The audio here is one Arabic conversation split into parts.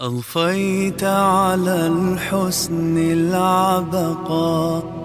أضفيت على الحسن العبقى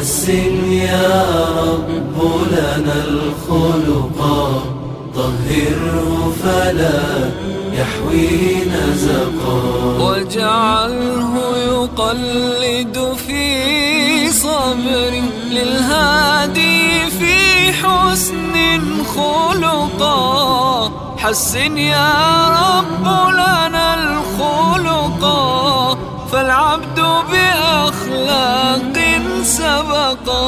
حسن يا رب لنا الخلقا طهره فلا يحوي نزقا واجعله يقلد في صبر للهادي في حسن خلقا حسن يا رب لنا الخلقا فالعبد بأخلاق سبقا.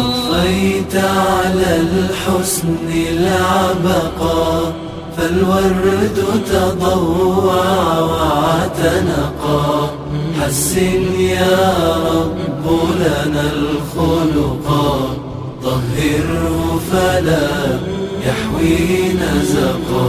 أضفيت على الحسن العبقا فالورد تضوع واعتنقا حسن يا رب لنا الخلقا طهره فلا يحوي نزقا.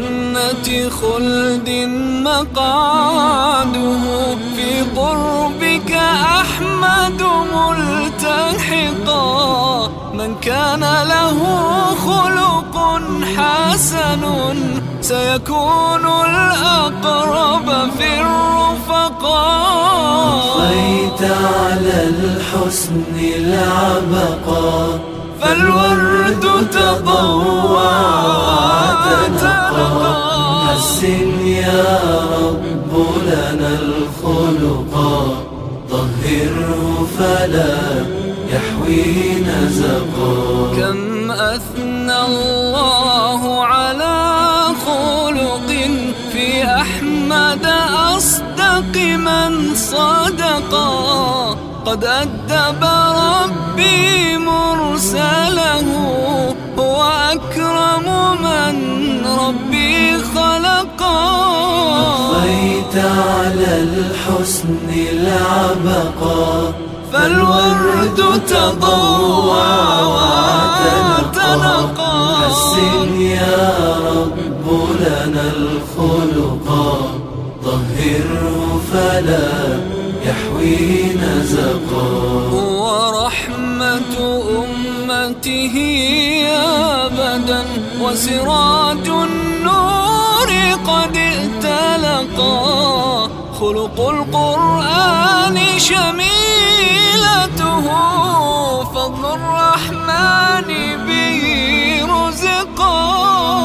جنة خلد مقعده في قربك أحمد ملتحقا. من كان له خلق حسن سيكون الأقرب في الرفقاء أضفيت على الحسن العبقا فالورد واعتنقا حسن يا رب لنا الخلقا طهره فلا يحوي نزقا. كم أثنى الله على خلق في أحمد أصدق من صدقا قد أدب ربي مرسله. هو أكرم من ربي خلقا أضفيت على الحسن العبقا فالورد تضوع واعتنقا حسن يا رب لنا الخلقا طهره فلا يحوي نزقا ورحمة أمته أبدا وسراج النور قد ائتلقا خلق القرآن شميلته فضل الرحمن به رزقا.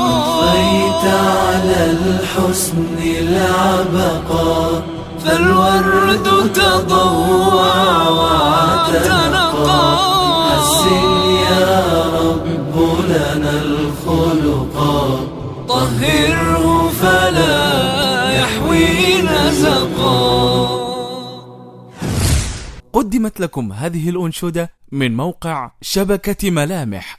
أضفيت على الحسن العبقا فالورد تضوع واعتنقا الخلقا طهره فلا يحوي نزقا. قدمت لكم هذه الأنشودة من موقع شبكة ملامح.